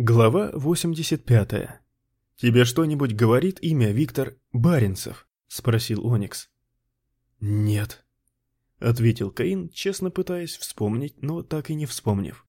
Глава 85. «Тебе что-нибудь говорит имя Виктор Баренцев?» — спросил Оникс. «Нет», — ответил Каин, честно пытаясь вспомнить, но так и не вспомнив.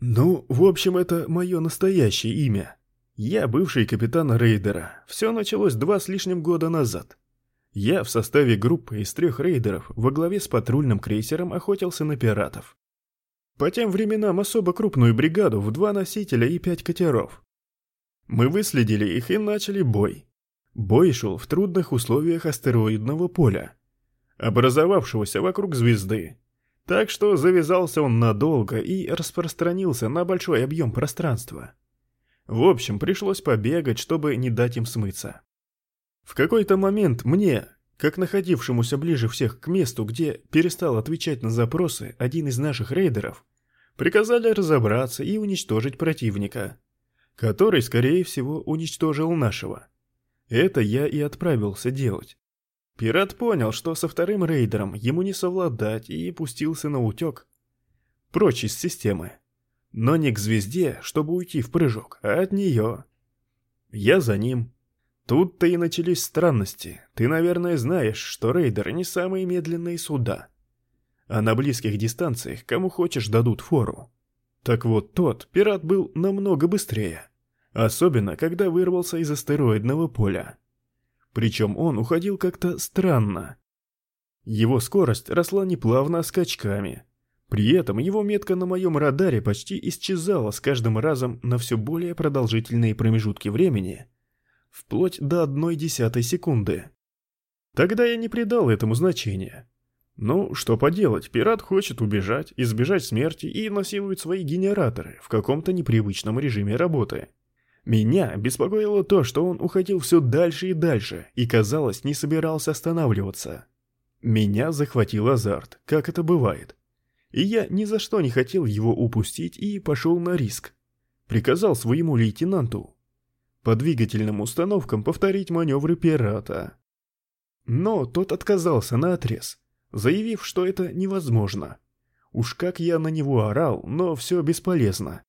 «Ну, в общем, это мое настоящее имя. Я бывший капитан рейдера. Все началось два с лишним года назад. Я в составе группы из трех рейдеров во главе с патрульным крейсером охотился на пиратов. По тем временам особо крупную бригаду в два носителя и пять катеров. Мы выследили их и начали бой. Бой шел в трудных условиях астероидного поля, образовавшегося вокруг звезды. Так что завязался он надолго и распространился на большой объем пространства. В общем, пришлось побегать, чтобы не дать им смыться. В какой-то момент мне, как находившемуся ближе всех к месту, где перестал отвечать на запросы один из наших рейдеров, приказали разобраться и уничтожить противника, который, скорее всего, уничтожил нашего. Это я и отправился делать. Пират понял, что со вторым рейдером ему не совладать и пустился на утек. Прочь из системы. Но не к звезде, чтобы уйти в прыжок, а от нее. Я за ним. Тут-то и начались странности. Ты, наверное, знаешь, что рейдеры не самые медленные суда. А на близких дистанциях кому хочешь дадут фору. Так вот тот, пират был намного быстрее. Особенно, когда вырвался из астероидного поля. Причем он уходил как-то странно. Его скорость росла не плавно, а скачками. При этом его метка на моем радаре почти исчезала с каждым разом на все более продолжительные промежутки времени, вплоть до одной десятой секунды. Тогда я не придал этому значения. Ну, что поделать, пират хочет убежать, избежать смерти и насилует свои генераторы в каком-то непривычном режиме работы. Меня беспокоило то, что он уходил все дальше и дальше и, казалось, не собирался останавливаться. Меня захватил азарт, как это бывает. И я ни за что не хотел его упустить и пошел на риск. Приказал своему лейтенанту по двигательным установкам повторить маневры пирата. Но тот отказался на отрез, заявив, что это невозможно. Уж как я на него орал, но все бесполезно.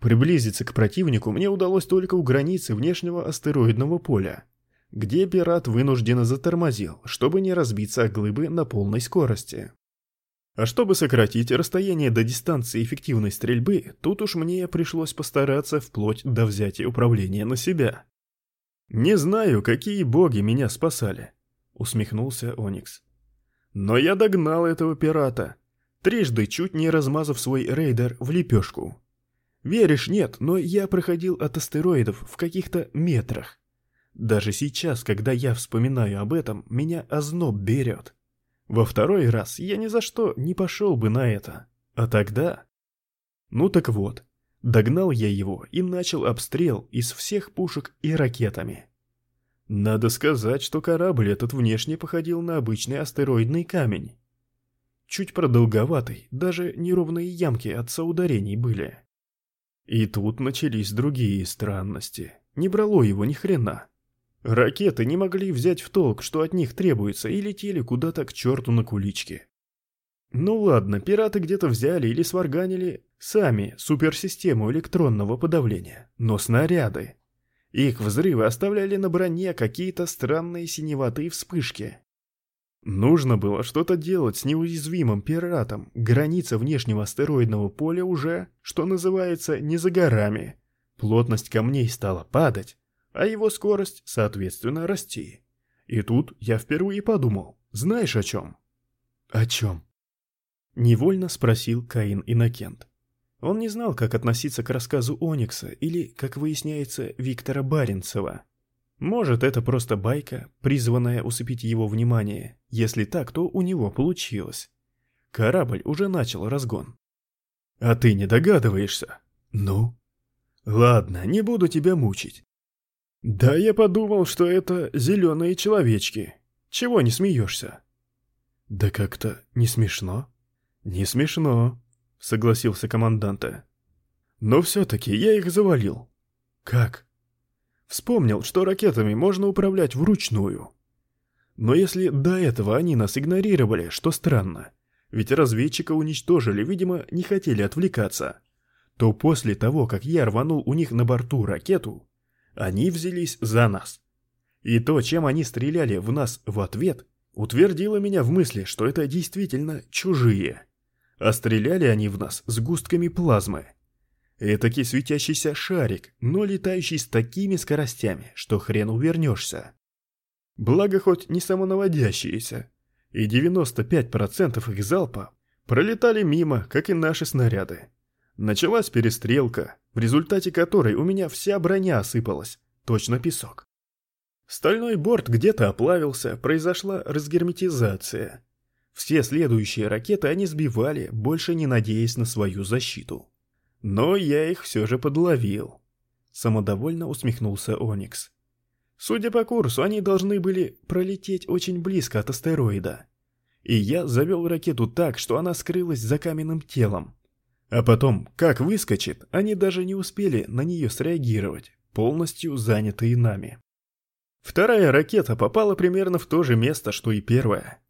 Приблизиться к противнику мне удалось только у границы внешнего астероидного поля, где пират вынужденно затормозил, чтобы не разбиться о глыбы на полной скорости. А чтобы сократить расстояние до дистанции эффективной стрельбы, тут уж мне пришлось постараться вплоть до взятия управления на себя. «Не знаю, какие боги меня спасали», — усмехнулся Оникс. «Но я догнал этого пирата, трижды чуть не размазав свой рейдер в лепешку. Веришь, нет, но я проходил от астероидов в каких-то метрах. Даже сейчас, когда я вспоминаю об этом, меня озноб берет». Во второй раз я ни за что не пошел бы на это. А тогда... Ну так вот, догнал я его и начал обстрел из всех пушек и ракетами. Надо сказать, что корабль этот внешне походил на обычный астероидный камень. Чуть продолговатый, даже неровные ямки от соударений были. И тут начались другие странности. Не брало его ни хрена. Ракеты не могли взять в толк, что от них требуется, и летели куда-то к черту на куличке. Ну ладно, пираты где-то взяли или сварганили сами суперсистему электронного подавления, но снаряды. Их взрывы оставляли на броне какие-то странные синеватые вспышки. Нужно было что-то делать с неуязвимым пиратом. Граница внешнего астероидного поля уже, что называется, не за горами. Плотность камней стала падать, а его скорость, соответственно, расти. И тут я впервые подумал, знаешь о чем? О чем? Невольно спросил Каин Иннокент. Он не знал, как относиться к рассказу Оникса или, как выясняется, Виктора Баренцева. Может, это просто байка, призванная усыпить его внимание. Если так, то у него получилось. Корабль уже начал разгон. А ты не догадываешься? Ну? Ладно, не буду тебя мучить. «Да я подумал, что это зеленые человечки. Чего не смеешься?» «Да как-то не смешно». «Не смешно», — согласился команданта. «Но все-таки я их завалил». «Как?» «Вспомнил, что ракетами можно управлять вручную». «Но если до этого они нас игнорировали, что странно, ведь разведчика уничтожили, видимо, не хотели отвлекаться, то после того, как я рванул у них на борту ракету, они взялись за нас. И то, чем они стреляли в нас в ответ, утвердило меня в мысли, что это действительно чужие. А стреляли они в нас с густками плазмы. Этакий светящийся шарик, но летающий с такими скоростями, что хрен увернешься. Благо хоть не самонаводящиеся, и 95% их залпа пролетали мимо, как и наши снаряды. Началась перестрелка, в результате которой у меня вся броня осыпалась, точно песок. Стальной борт где-то оплавился, произошла разгерметизация. Все следующие ракеты они сбивали, больше не надеясь на свою защиту. Но я их все же подловил. Самодовольно усмехнулся Оникс. Судя по курсу, они должны были пролететь очень близко от астероида. И я завел ракету так, что она скрылась за каменным телом. А потом, как выскочит, они даже не успели на нее среагировать, полностью занятые нами. Вторая ракета попала примерно в то же место, что и первая.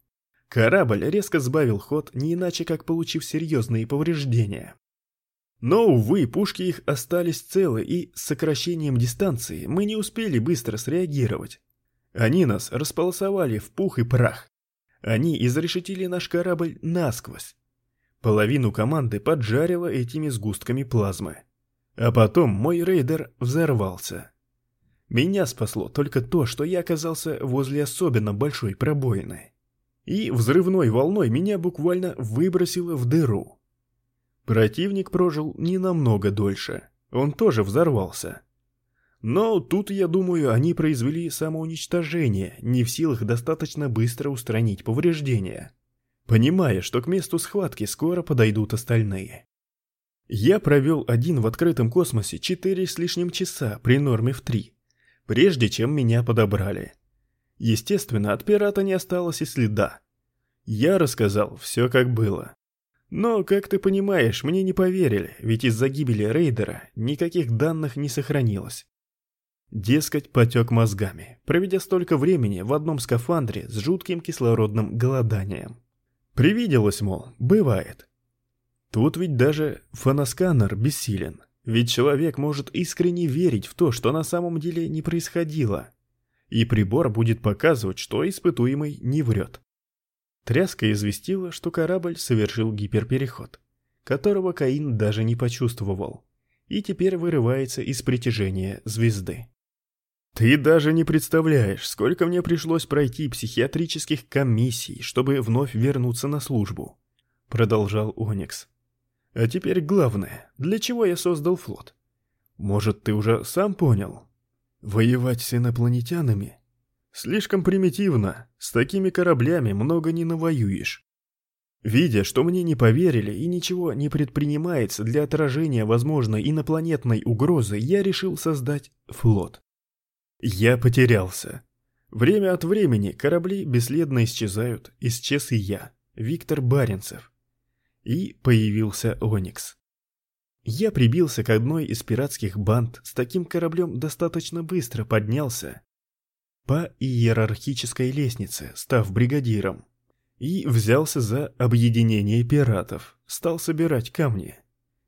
Корабль резко сбавил ход, не иначе как получив серьезные повреждения. Но, увы, пушки их остались целы, и с сокращением дистанции мы не успели быстро среагировать. Они нас располосовали в пух и прах. Они изрешетили наш корабль насквозь. Половину команды поджарило этими сгустками плазмы. А потом мой рейдер взорвался. Меня спасло только то, что я оказался возле особенно большой пробоины. И взрывной волной меня буквально выбросило в дыру. Противник прожил не намного дольше. Он тоже взорвался. Но тут, я думаю, они произвели самоуничтожение, не в силах достаточно быстро устранить повреждения понимая, что к месту схватки скоро подойдут остальные. Я провел один в открытом космосе четыре с лишним часа при норме в три, прежде чем меня подобрали. Естественно, от пирата не осталось и следа. Я рассказал все как было. Но, как ты понимаешь, мне не поверили, ведь из-за гибели рейдера никаких данных не сохранилось. Дескать, потек мозгами, проведя столько времени в одном скафандре с жутким кислородным голоданием. Привиделось, мол, бывает. Тут ведь даже фоносканер бессилен, ведь человек может искренне верить в то, что на самом деле не происходило. И прибор будет показывать, что испытуемый не врет. Тряска известила, что корабль совершил гиперпереход, которого Каин даже не почувствовал, и теперь вырывается из притяжения звезды. Ты даже не представляешь, сколько мне пришлось пройти психиатрических комиссий, чтобы вновь вернуться на службу, продолжал Оникс. А теперь главное, для чего я создал флот? Может, ты уже сам понял? Воевать с инопланетянами? Слишком примитивно, с такими кораблями много не навоюешь. Видя, что мне не поверили и ничего не предпринимается для отражения возможной инопланетной угрозы, я решил создать флот. Я потерялся. Время от времени корабли бесследно исчезают, исчез и я, Виктор Баренцев. И появился Оникс. Я прибился к одной из пиратских банд, с таким кораблем достаточно быстро поднялся по иерархической лестнице, став бригадиром, и взялся за объединение пиратов, стал собирать камни.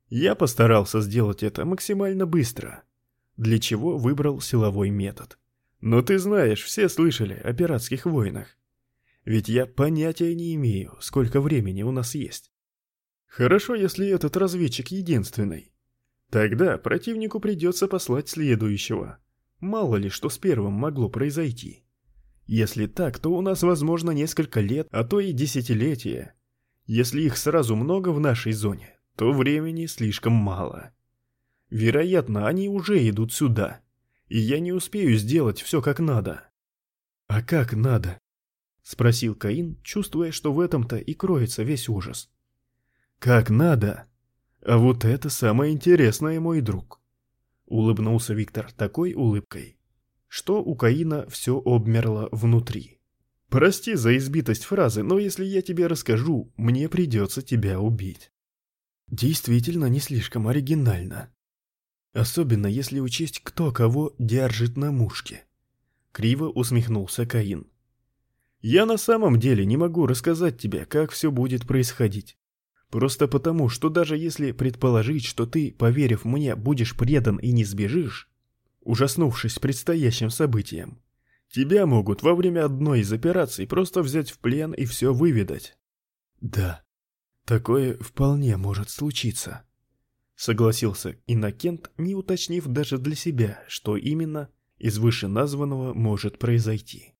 Я постарался сделать это максимально быстро, для чего выбрал силовой метод. Но ты знаешь, все слышали о пиратских войнах. Ведь я понятия не имею, сколько времени у нас есть. Хорошо, если этот разведчик единственный. Тогда противнику придется послать следующего. Мало ли, что с первым могло произойти. Если так, то у нас возможно несколько лет, а то и десятилетия. Если их сразу много в нашей зоне, то времени слишком мало. Вероятно, они уже идут сюда, и я не успею сделать все как надо. А как надо? Спросил Каин, чувствуя, что в этом-то и кроется весь ужас. Как надо? А вот это самое интересное, мой друг. Улыбнулся Виктор такой улыбкой, что у Каина все обмерло внутри. Прости за избитость фразы, но если я тебе расскажу, мне придется тебя убить. Действительно не слишком оригинально. Особенно если учесть, кто кого держит на мушке. Криво усмехнулся Каин. Я на самом деле не могу рассказать тебе, как все будет происходить. Просто потому, что даже если предположить, что ты, поверив мне, будешь предан и не сбежишь, ужаснувшись предстоящим событиям, тебя могут во время одной из операций просто взять в плен и все выведать. Да, такое вполне может случиться. Согласился Иннокент, не уточнив даже для себя, что именно из вышеназванного может произойти.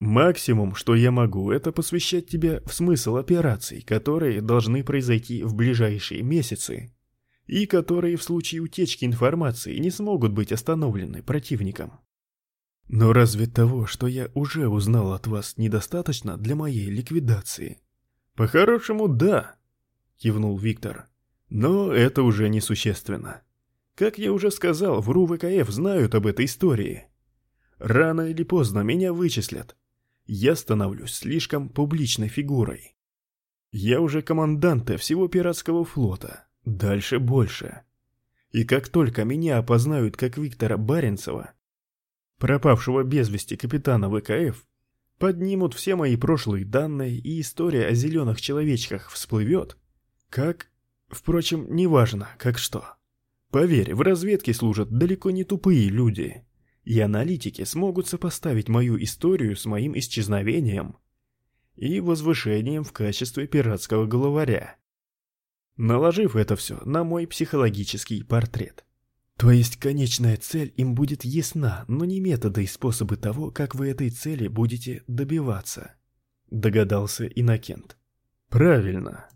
Максимум, что я могу, это посвящать тебя в смысл операций, которые должны произойти в ближайшие месяцы, и которые в случае утечки информации не смогут быть остановлены противником. Но разве того, что я уже узнал от вас, недостаточно для моей ликвидации? По-хорошему, да, кивнул Виктор. Но это уже несущественно. Как я уже сказал, в РУ ВКФ знают об этой истории. Рано или поздно меня вычислят, я становлюсь слишком публичной фигурой. Я уже командант всего пиратского флота, дальше больше. И как только меня опознают как Виктора Баренцева, пропавшего без вести капитана ВКФ, поднимут все мои прошлые данные и история о зеленых человечках всплывет, как... Впрочем, неважно, как что. Поверь, в разведке служат далеко не тупые люди и аналитики смогут сопоставить мою историю с моим исчезновением и возвышением в качестве пиратского главаря, наложив это все на мой психологический портрет. То есть конечная цель им будет ясна, но не методы и способы того, как вы этой цели будете добиваться, догадался Иннокент. Правильно.